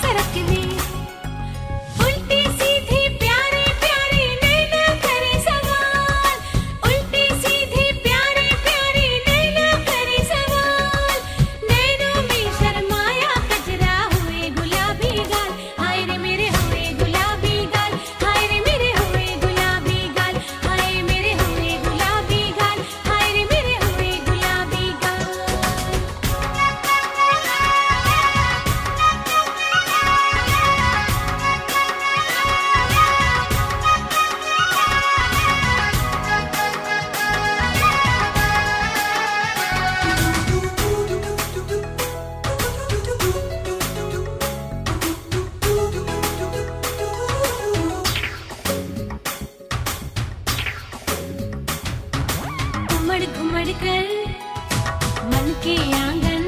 será que mi घुमड़ घुमड़ कर मन के आंगन